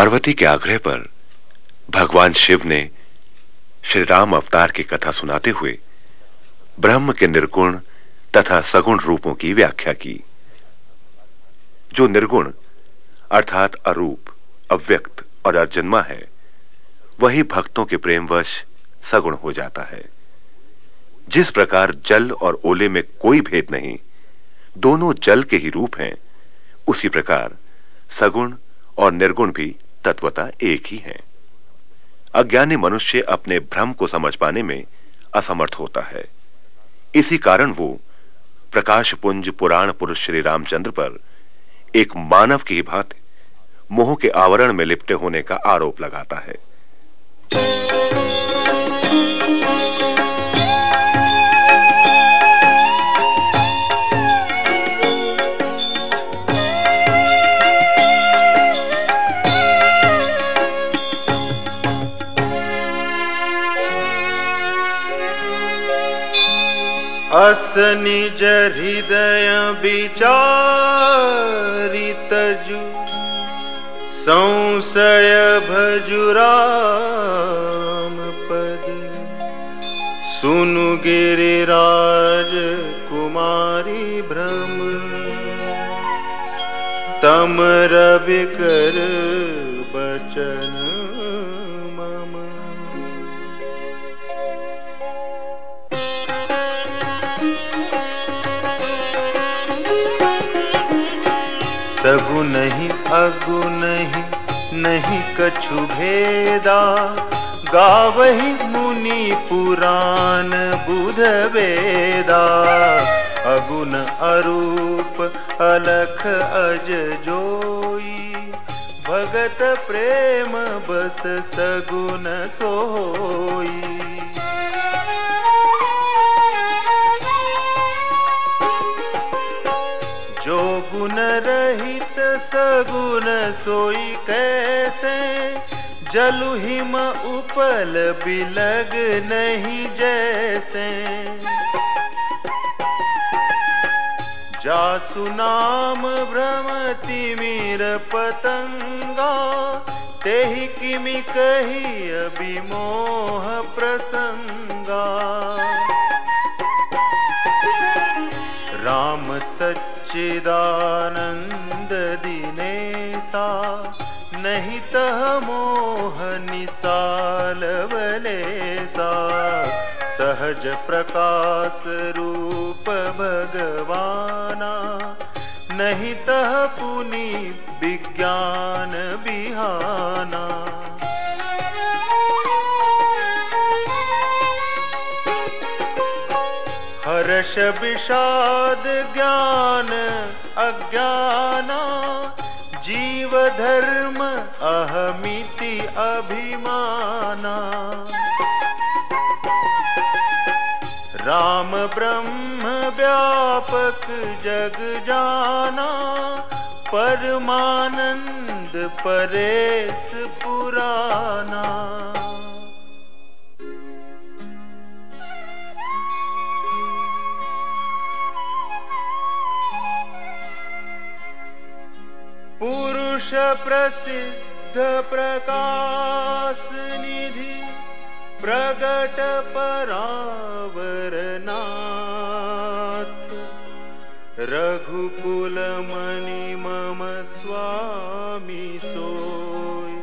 पार्वती के आग्रह पर भगवान शिव ने श्री राम अवतार की कथा सुनाते हुए ब्रह्म के निर्गुण तथा सगुण रूपों की व्याख्या की, जो निर्गुण अर्थात अरूप, अव्यक्त और अर्जन्मा है, वही भक्तों के प्रेमवश सगुण हो जाता है। जिस प्रकार जल और ओले में कोई भेद नहीं, दोनों जल के ही रूप हैं, उसी प्रकार सगुण और निर्गुण भी तत्वता एक ही है। अज्ञानी मनुष्य अपने भ्रम को समझ पाने में असमर्थ होता है। इसी कारण वो प्रकाश पुंज पुराण पुरुष श्री रामचंद्र पर एक मानव की भांति मोह के आवरण में लिपटे होने का आरोप लगाता है। अस निज हृदय विचारितजु संशय भजुराम पद। सुनु गिरिराज कुमारी भ्रम। तम रवि कर सगु नहीं अगु नहीं नहीं कछु भेदा। गावही मुनि पुराण बुध वेदा। अगुण अरूप अलख अज जोई। भगत प्रेम बस सगुन सोई। गुण रहित, सगुण सोई कैसे? जलु हिम उपल बिलग नहीं जैसे। जा सुनाम भ्रमति मीर पतंगा, तेहि किमि कही अभिमोह प्रसंगा। सच्चिदानंद दिनेसा नहीं तह मोह निसाल सहज प्रकाश रूप भगवाना, नहीं तह पुनि विज्ञान बिहाना। हर्ष विषाद ज्ञान अज्ञाना, जीव धर्म अहमिति अभिमाना। राम ब्रह्म व्यापक जग जाना, परमानंद परेश पुराना। पुरुष प्रसिद्ध प्रकाश निधि प्रगट परावरनाथ रघुकुल मणि मम स्वामी सोय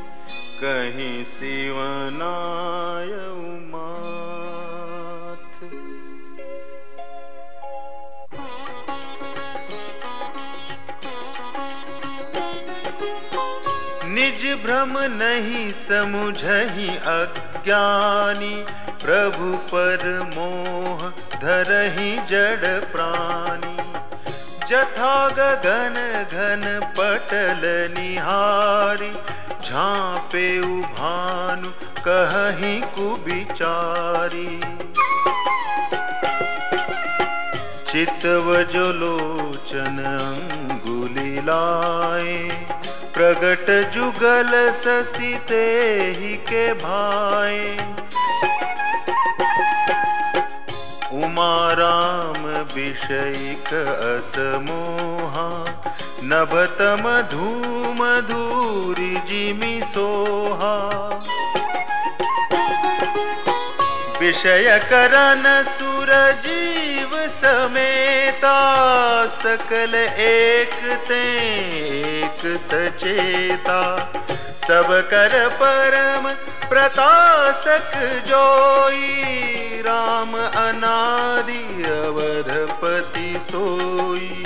कहीं शिवनाय निज भ्रम नहीं समुझही अज्ञानी, प्रभु पर मोह धरही जड़ प्राणी। जथा गगन घन पटल निहारी, झांपे उभानु कहीं कुबिचारी। चितव जो लोचन अंगुली लाए प्रगट जुगल ससिते ही के भाई। कुमाराम विषयिक असमोहा, नभत मधु मधुरी जिमि सोहा। विषय करन सुर जीव समेता, सकल एक ते एक सचेता। सब कर परम प्रकाशक जोई, राम अनादि अवधपति सोई।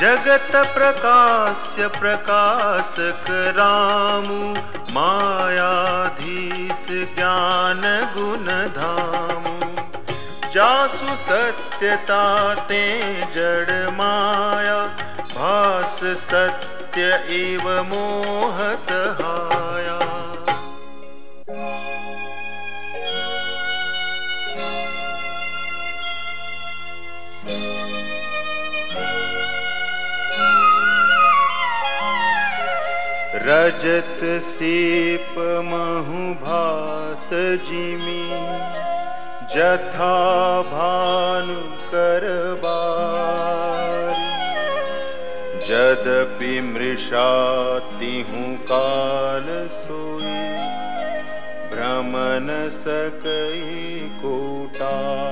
जगत प्रकाश्य प्रकाशक रामु, मायाधीश ज्ञान गुण धामु। जासु सत्यता ते जड़ माया, भास सत्य एव मोह सहाया। रजत सीप महु भास जिमी जथा भानु करबार जदपि मृषा तिहु काल सोई, भ्रमण सकई कोटारी।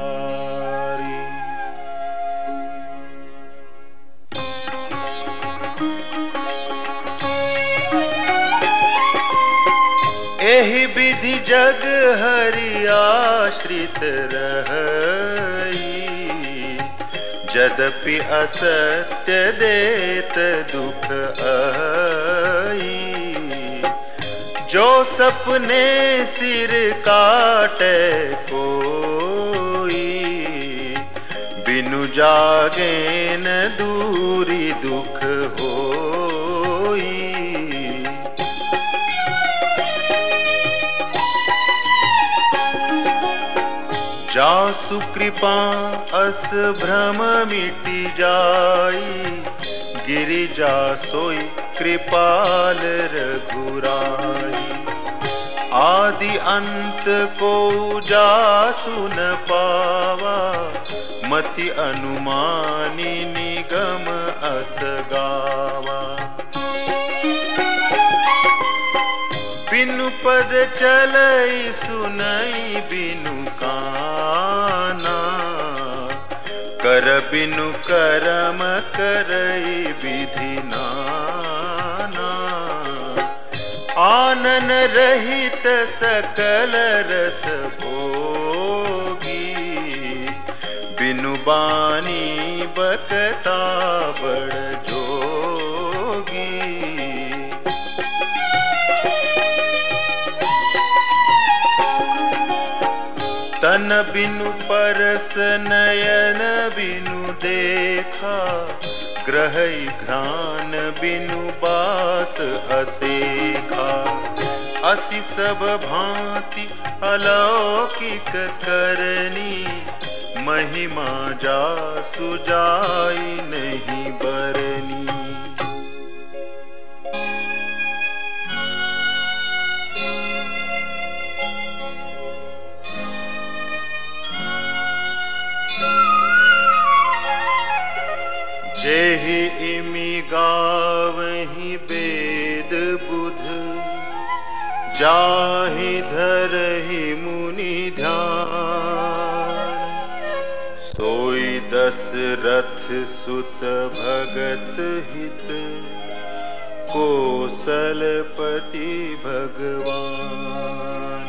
एहि विधि जग हरि आश्रित जदपि असत्य देत दुख आई। जो सपने सिर काटे कोई, बिनु जागे न दूरी दुख होई। जासु कृपा, अस भ्रम मिटि जाई। गिरिजा सोई कृपाल रघुराई। आदि अंत को जासु न पावा, मति अनुमानी निगम अस गावा। बिनु पद चलई सुनई बिनु काना कर बिनु करम करई विधि नाना। आनन रहित सकल रस भोगी। बिनु बानी बकता बड़ जोगी तन बिनु परस नयन बिनु देखा ग्रह घ्राण बिनु बास असेखा। असि सब भांति अलौकिक करनी, महिमा जा सुजाई नहीं बरनी। जेहि इमि गावहि वेद बुध, जाहि धरहि मुनि ध्यान। सोई दशरथ सुत भगत हित कोसलपति भगवान।